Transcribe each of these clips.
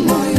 amor.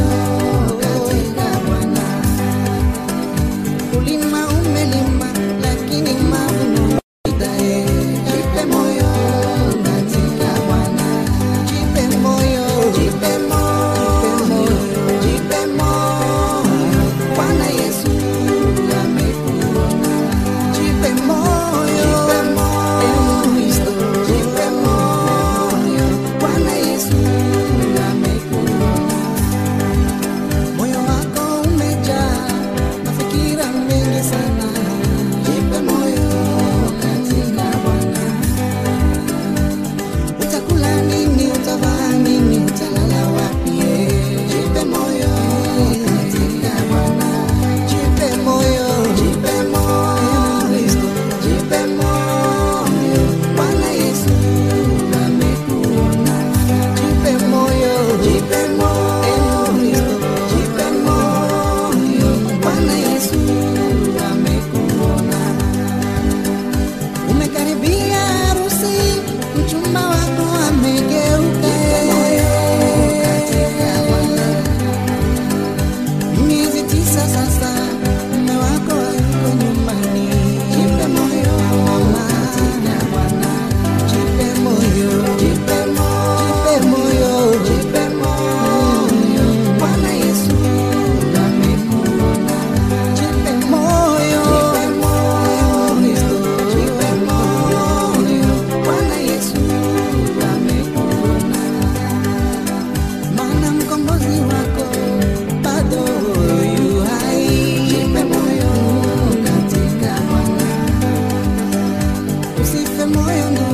when the